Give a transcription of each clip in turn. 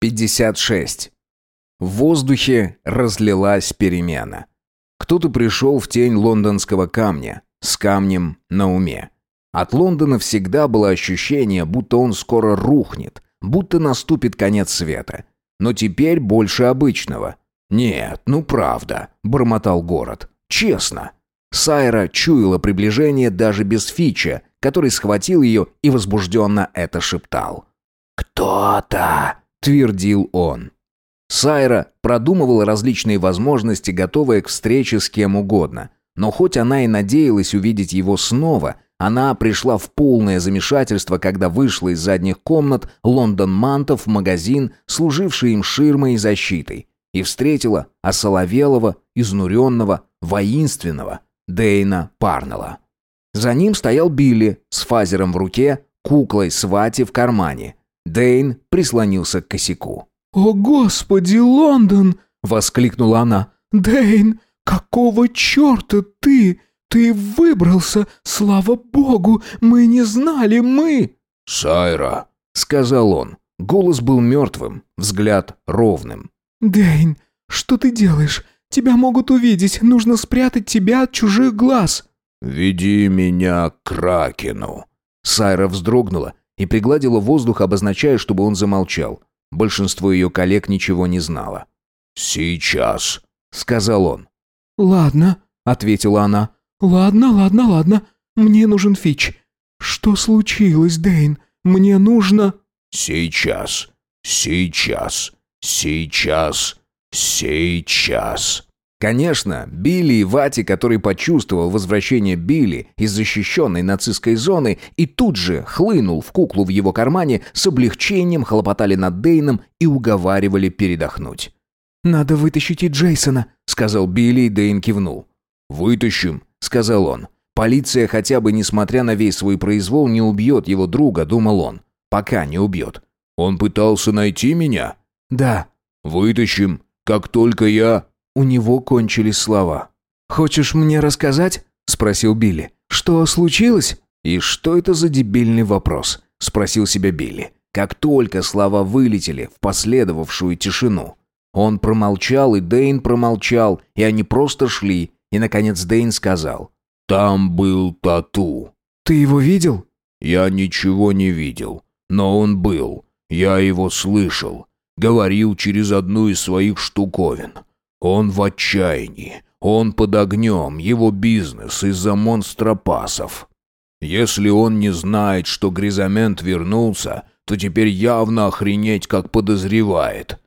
56. В воздухе разлилась перемена. Кто-то пришел в тень лондонского камня, с камнем на уме. От Лондона всегда было ощущение, будто он скоро рухнет, будто наступит конец света. Но теперь больше обычного. «Нет, ну правда», — бормотал город. «Честно». Сайра чуяла приближение даже без Фича, который схватил ее и возбужденно это шептал. «Кто-то!» — твердил он. Сайра продумывала различные возможности, готовая к встрече с кем угодно. Но хоть она и надеялась увидеть его снова, она пришла в полное замешательство, когда вышла из задних комнат Лондон Мантов в магазин, служивший им ширмой и защитой, и встретила осоловелого, изнуренного, воинственного Дейна Парнелла. За ним стоял Билли с фазером в руке, куклой Свати в кармане. Дейн прислонился к косяку. «О, Господи, Лондон!» — воскликнула она. «Дейн, какого черта ты? Ты выбрался! Слава Богу! Мы не знали, мы...» «Сайра!» — сказал он. Голос был мертвым, взгляд ровным. «Дейн, что ты делаешь? Тебя могут увидеть. Нужно спрятать тебя от чужих глаз». «Веди меня к Кракену». Сайра вздрогнула и пригладила воздух, обозначая, чтобы он замолчал. Большинство ее коллег ничего не знало. «Сейчас», — сказал он. «Ладно», — ответила она. «Ладно, ладно, ладно. Мне нужен Фич. Что случилось, Дейн? Мне нужно...» «Сейчас, сейчас, сейчас, сейчас». Конечно, Билли и Вати, который почувствовал возвращение Билли из защищенной нацистской зоны и тут же хлынул в куклу в его кармане, с облегчением хлопотали над Дейном и уговаривали передохнуть. «Надо вытащить и Джейсона», — сказал Билли, и Дейн кивнул. «Вытащим», — сказал он. «Полиция хотя бы, несмотря на весь свой произвол, не убьет его друга», — думал он. «Пока не убьет». «Он пытался найти меня?» «Да». «Вытащим. Как только я...» У него кончились слова. «Хочешь мне рассказать?» – спросил Билли. «Что случилось?» «И что это за дебильный вопрос?» – спросил себя Билли. Как только слова вылетели в последовавшую тишину. Он промолчал, и Дейн промолчал, и они просто шли, и, наконец, Дейн сказал. «Там был тату». «Ты его видел?» «Я ничего не видел, но он был. Я его слышал. Говорил через одну из своих штуковин. Он в отчаянии. Он под огнем, его бизнес из-за монстропасов. Если он не знает, что Гризамент вернулся, то теперь явно охренеть как подозревает.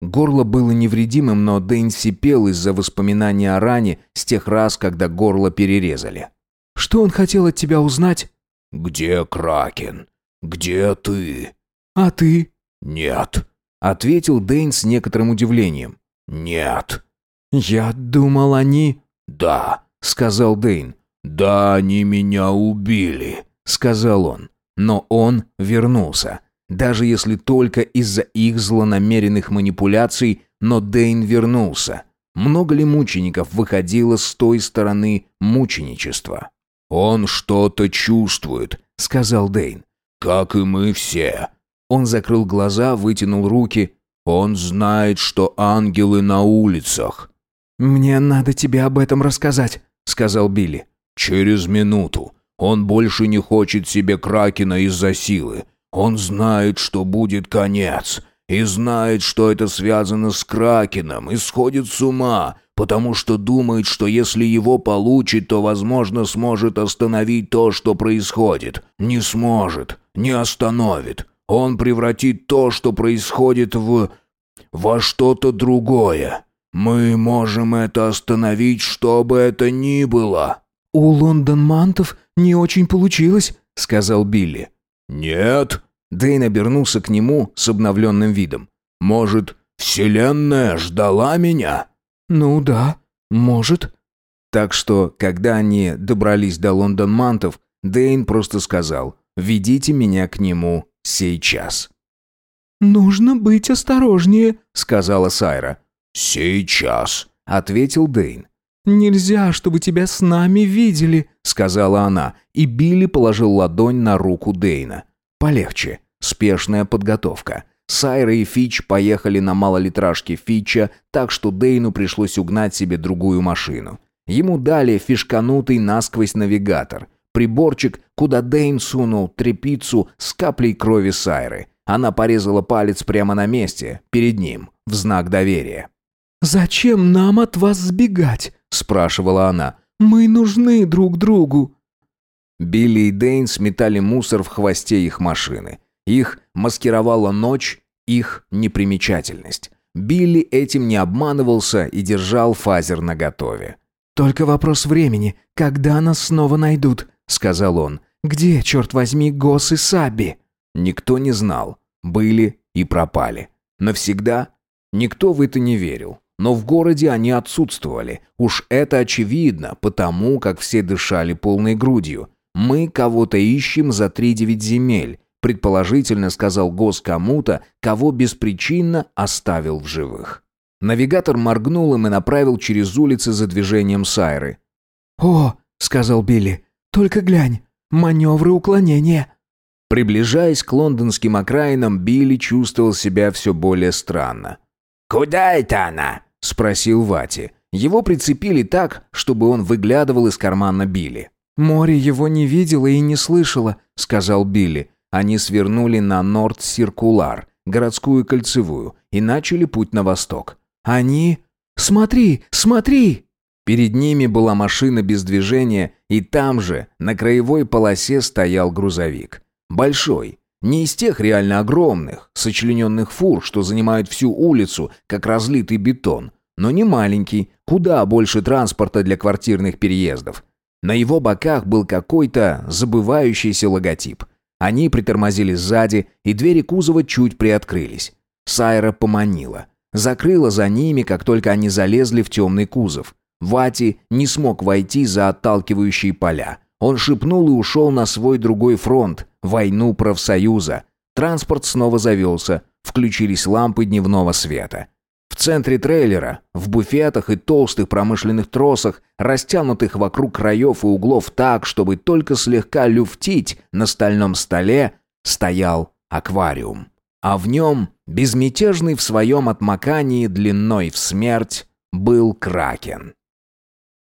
Горло было невредимым, но Дэйн сипел из-за воспоминания о ране с тех раз, когда горло перерезали. «Что он хотел от тебя узнать?» «Где Кракен? Где ты?» «А ты?» «Нет», — ответил Дэйн с некоторым удивлением. «Нет». «Я думал, они...» «Да», — сказал Дейн. «Да, они меня убили», — сказал он. Но он вернулся. Даже если только из-за их злонамеренных манипуляций, но Дейн вернулся. Много ли мучеников выходило с той стороны мученичества? «Он что-то чувствует», — сказал Дейн. «Как и мы все». Он закрыл глаза, вытянул руки. Он знает, что ангелы на улицах». «Мне надо тебе об этом рассказать», — сказал Билли. «Через минуту. Он больше не хочет себе Кракена из-за силы. Он знает, что будет конец. И знает, что это связано с Кракеном, и сходит с ума, потому что думает, что если его получит, то, возможно, сможет остановить то, что происходит. Не сможет, не остановит. Он превратит то, что происходит, в... во что-то другое. Мы можем это остановить, что бы это ни было». «У Лондон-мантов не очень получилось», — сказал Билли. «Нет?» Дэйн обернулся к нему с обновленным видом. «Может, Вселенная ждала меня?» «Ну да, может». Так что, когда они добрались до Лондон-мантов, Дэйн просто сказал «Ведите меня к нему сейчас». «Нужно быть осторожнее», — сказала Сайра. «Сейчас», — ответил Дэйн. «Нельзя, чтобы тебя с нами видели», — сказала она, и Билли положил ладонь на руку Дэйна. «Полегче. Спешная подготовка. Сайра и Фич поехали на малолитражке Фича, так что Дейну пришлось угнать себе другую машину. Ему дали фишканутый насквозь навигатор. Приборчик, куда Дейн сунул трепицу с каплей крови Сайры. Она порезала палец прямо на месте, перед ним, в знак доверия. «Зачем нам от вас сбегать?» – спрашивала она. «Мы нужны друг другу». Билли и Дейн сметали мусор в хвосте их машины. Их маскировала ночь, их непримечательность. Билли этим не обманывался и держал фазер наготове. «Только вопрос времени, когда нас снова найдут», — сказал он. «Где, черт возьми, Гос и Саби?» Никто не знал. Были и пропали. Навсегда? Никто в это не верил. Но в городе они отсутствовали. Уж это очевидно, потому как все дышали полной грудью. Мы кого-то ищем за тридевять земель. Предположительно, сказал Гос кому-то, кого беспричинно оставил в живых. Навигатор моргнул им и направил через улицы за движением Сайры. «О!» — сказал Билли. «Только глянь, маневры уклонения». Приближаясь к лондонским окраинам, Билли чувствовал себя все более странно. «Куда это она?» — спросил Вати. Его прицепили так, чтобы он выглядывал из кармана Билли. «Море его не видело и не слышало», — сказал Билли. Они свернули на Норд-Циркулар, городскую кольцевую, и начали путь на восток. Они... «Смотри, смотри!» Перед ними была машина без движения, и там же, на краевой полосе, стоял грузовик. Большой. Не из тех реально огромных, сочлененных фур, что занимают всю улицу, как разлитый бетон, но не маленький, куда больше транспорта для квартирных переездов. На его боках был какой-то забывающийся логотип. Они притормозили сзади, и двери кузова чуть приоткрылись. Сайра поманила. Закрыла за ними, как только они залезли в темный кузов. Вати не смог войти за отталкивающие поля. Он шепнул и ушел на свой другой фронт, войну профсоюза. Транспорт снова завелся, включились лампы дневного света. В центре трейлера, в буфетах и толстых промышленных тросах, растянутых вокруг краев и углов так, чтобы только слегка люфтить на стальном столе, стоял аквариум. А в нем, безмятежный в своем отмокании длиной в смерть, был кракен.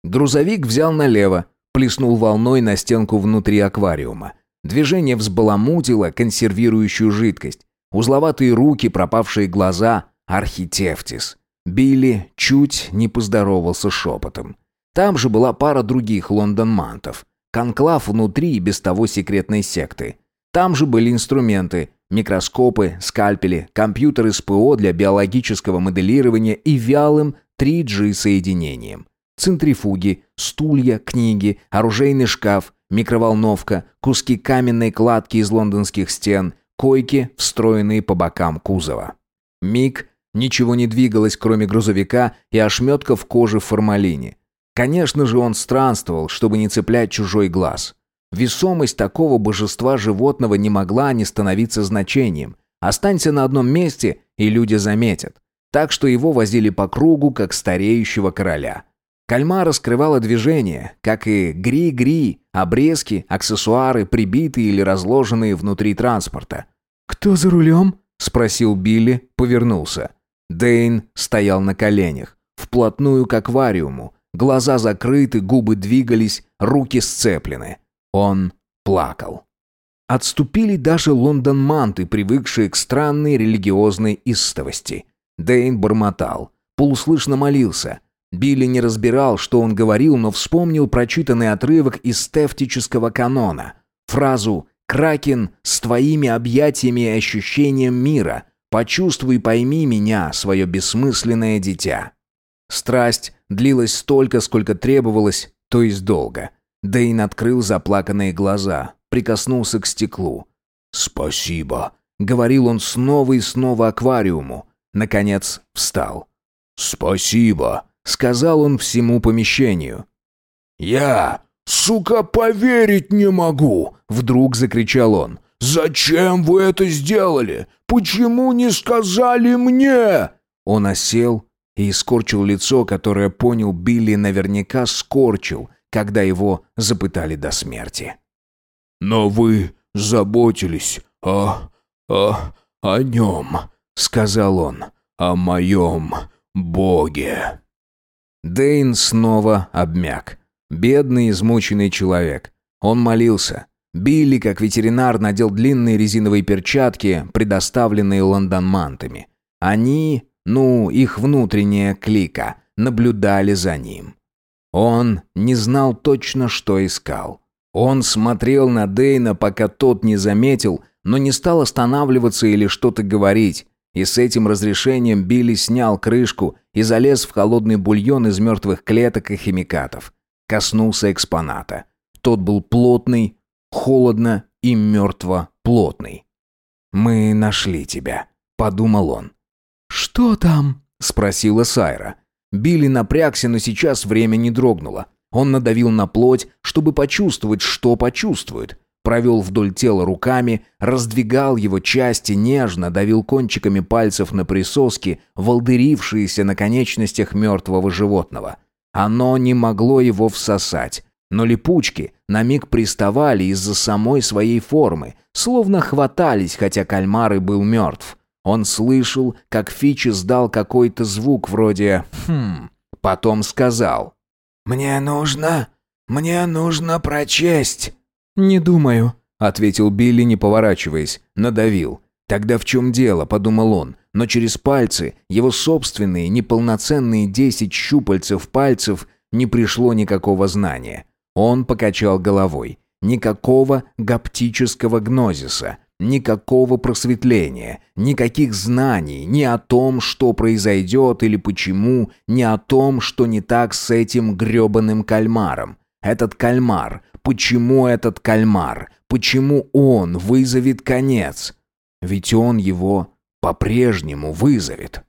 Грузовик взял налево, плеснул волной на стенку внутри аквариума. Движение взбаламутило консервирующую жидкость. Узловатые руки, пропавшие глаза, Архитефтис. Билли чуть не поздоровался шепотом. Там же была пара других лондон-мантов. Конклав внутри и без того секретной секты. Там же были инструменты, микроскопы, скальпели, компьютеры с ПО для биологического моделирования и вялым 3G-соединением. Центрифуги, стулья, книги, оружейный шкаф, микроволновка, куски каменной кладки из лондонских стен, койки, встроенные по бокам кузова. Миг Ничего не двигалось, кроме грузовика и ошметков кожи в формалине. Конечно же, он странствовал, чтобы не цеплять чужой глаз. Весомость такого божества животного не могла не становиться значением. Останься на одном месте, и люди заметят. Так что его возили по кругу, как стареющего короля. Кальмара скрывала движение, как и гри-гри, обрезки, аксессуары, прибитые или разложенные внутри транспорта. «Кто за рулем?» — спросил Билли, повернулся. Дейн стоял на коленях, вплотную к аквариуму. Глаза закрыты, губы двигались, руки сцеплены. Он плакал. Отступили даже лондонманты, привыкшие к странной религиозной истовости. Дейн бормотал, полуслышно молился. Билли не разбирал, что он говорил, но вспомнил прочитанный отрывок из стефтического канона. Фразу «Кракен с твоими объятиями и ощущением мира», Почувствуй, пойми меня, свое бессмысленное дитя. Страсть длилась столько, сколько требовалось, то есть долго. Дэйн открыл заплаканные глаза, прикоснулся к стеклу. «Спасибо», — говорил он снова и снова аквариуму. Наконец встал. «Спасибо», — сказал он всему помещению. «Я, сука, поверить не могу!» — вдруг закричал он. «Зачем вы это сделали? Почему не сказали мне?» Он осел и искорчил лицо, которое понял Билли наверняка скорчил, когда его запытали до смерти. «Но вы заботились о... о... о нем», — сказал он, — «о моем боге». Дейн снова обмяк. Бедный, измученный человек. Он молился. Билли, как ветеринар, надел длинные резиновые перчатки, предоставленные лондонмантами. Они, ну, их внутренняя клика, наблюдали за ним. Он не знал точно, что искал. Он смотрел на Дейна, пока тот не заметил, но не стал останавливаться или что-то говорить. И с этим разрешением Билли снял крышку и залез в холодный бульон из мертвых клеток и химикатов. Коснулся экспоната. Тот был плотный, холодно и мертво плотный. «Мы нашли тебя», — подумал он. «Что там?» — спросила Сайра. Билли напрягся, но сейчас время не дрогнуло. Он надавил на плоть, чтобы почувствовать, что почувствует. Провел вдоль тела руками, раздвигал его части, нежно давил кончиками пальцев на присоски, волдырившиеся на конечностях мертвого животного. Оно не могло его всосать. Но липучки на миг приставали из-за самой своей формы, словно хватались, хотя кальмар и был мертв. Он слышал, как Фич издал какой-то звук вроде «хм». Потом сказал «Мне нужно... мне нужно прочесть». «Не думаю», — ответил Билли, не поворачиваясь. Надавил. «Тогда в чем дело?» — подумал он. Но через пальцы, его собственные неполноценные десять щупальцев пальцев, не пришло никакого знания. Он покачал головой. Никакого гаптического гнозиса. Никакого просветления, никаких знаний ни о том, что произойдет или почему, ни о том, что не так с этим грёбаным кальмаром. Этот кальмар, почему этот кальмар, почему он вызовет конец? Ведь он его по-прежнему вызовет.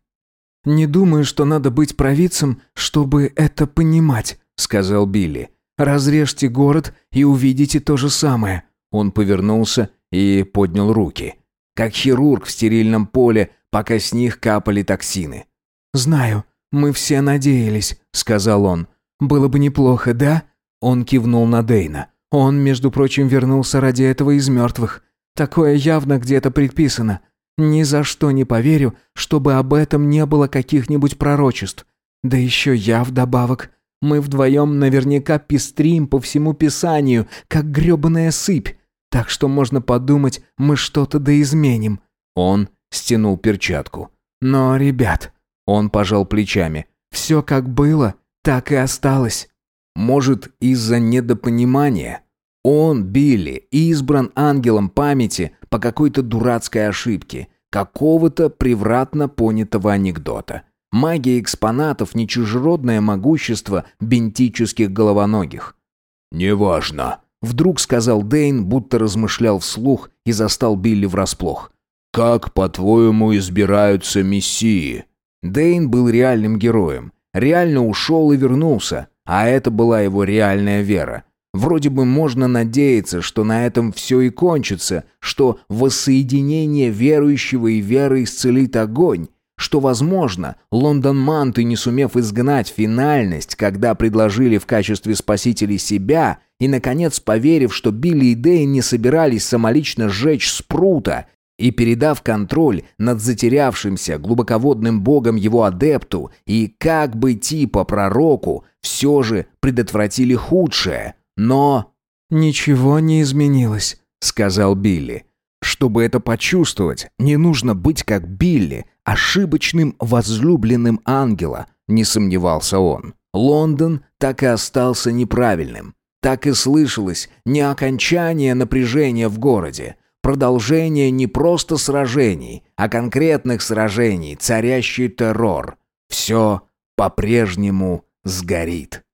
«Не думаю, что надо быть провидцем, чтобы это понимать», — сказал Билли. «Разрежьте город и увидите то же самое». Он повернулся и поднял руки. Как хирург в стерильном поле, пока с них капали токсины. «Знаю, мы все надеялись», — сказал он. «Было бы неплохо, да?» Он кивнул на Дейна. «Он, между прочим, вернулся ради этого из мертвых. Такое явно где-то предписано. Ни за что не поверю, чтобы об этом не было каких-нибудь пророчеств. Да еще я вдобавок. Мы вдвоем наверняка пестрим по всему Писанию, как гребаная сыпь. Так что можно подумать, мы что-то да изменим». Он стянул перчатку. «Но, ребят...» Он пожал плечами. «Все как было, так и осталось». «Может, из-за недопонимания?» Он, Билли, избран ангелом памяти по какой-то дурацкой ошибке, какого-то превратно понятого анекдота. Магия экспонатов – не чужеродное могущество бентических головоногих. «Неважно», Вдруг сказал Дейн, будто размышлял вслух и застал Билли врасплох. «Как, по-твоему, избираются мессии?» Дейн был реальным героем. Реально ушел и вернулся, а это была его реальная вера. Вроде бы можно надеяться, что на этом все и кончится, что воссоединение верующего и веры исцелит огонь, что, возможно, лондон-манты, не сумев изгнать финальность, когда предложили в качестве спасителей себя, и, наконец, поверив, что Билли и Дэйн не собирались самолично сжечь спрута, и, передав контроль над затерявшимся глубоководным богом его адепту и как бы типа пророку, все же предотвратили худшее. Но... «Ничего не изменилось», — сказал Билли. Чтобы это почувствовать, не нужно быть как Билли, ошибочным возлюбленным ангела, не сомневался он. Лондон так и остался неправильным. Так и слышалось не окончание напряжения в городе, продолжение не просто сражений, а конкретных сражений, царящий террор. Все по-прежнему сгорит.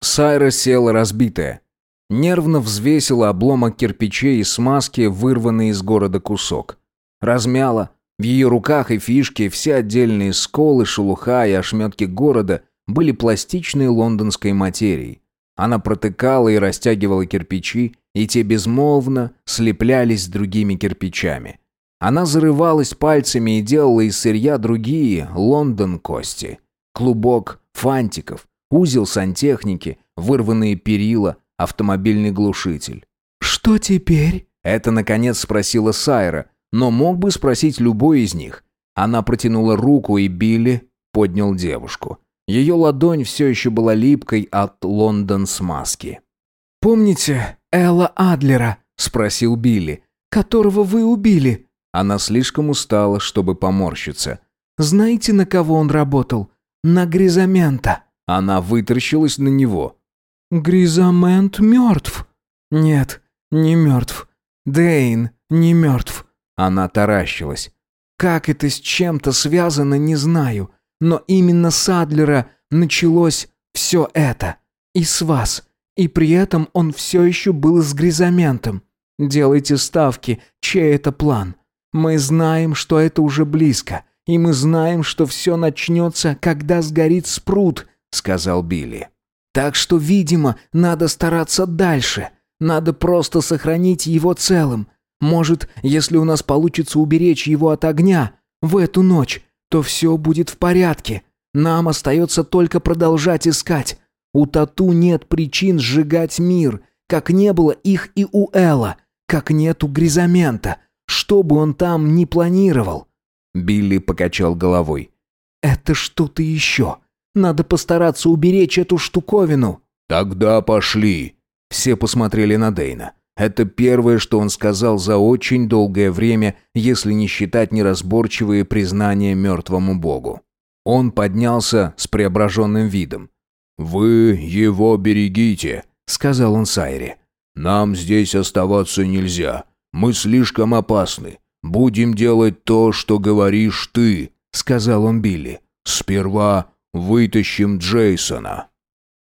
Сайра села разбитая. Нервно взвесила обломок кирпичей и смазки, вырванный из города кусок. Размяла. В ее руках и фишки все отдельные сколы, шелуха и ошметки города были пластичной лондонской материей. Она протыкала и растягивала кирпичи, и те безмолвно слеплялись с другими кирпичами. Она зарывалась пальцами и делала из сырья другие Лондон-кости. Клубок фантиков, узел сантехники, вырванные перила, автомобильный глушитель. «Что теперь?» Это, наконец, спросила Сайра, но мог бы спросить любой из них. Она протянула руку, и Билли поднял девушку. Ее ладонь все еще была липкой от лондон-смазки. «Помните Элла Адлера?» — спросил Билли. «Которого вы убили?» Она слишком устала, чтобы поморщиться. «Знаете, на кого он работал? На Гризамента». Она вытаращилась на него. «Гризамент мертв?» «Нет, не мертв. Дейн не мертв». Она таращилась. «Как это с чем-то связано, не знаю. Но именно с Адлера началось все это. И с вас. И при этом он все еще был с Гризаментом. Делайте ставки, чей это план. Мы знаем, что это уже близко. И мы знаем, что все начнется, когда сгорит спрут», — сказал Билли. «Так что, видимо, надо стараться дальше. Надо просто сохранить его целым. Может, если у нас получится уберечь его от огня в эту ночь, то все будет в порядке. Нам остается только продолжать искать. У Тату нет причин сжигать мир, как не было их и у Элла, как нет у Гризамента, что бы он там ни планировал». Билли покачал головой. «Это что-то еще. Надо постараться уберечь эту штуковину». «Тогда пошли». Все посмотрели на Дейна. Это первое, что он сказал за очень долгое время, если не считать неразборчивые признания мертвому богу. Он поднялся с преображенным видом. «Вы его берегите», — сказал он Сайре. «Нам здесь оставаться нельзя. Мы слишком опасны. Будем делать то, что говоришь ты», — сказал он Билли. «Сперва вытащим Джейсона».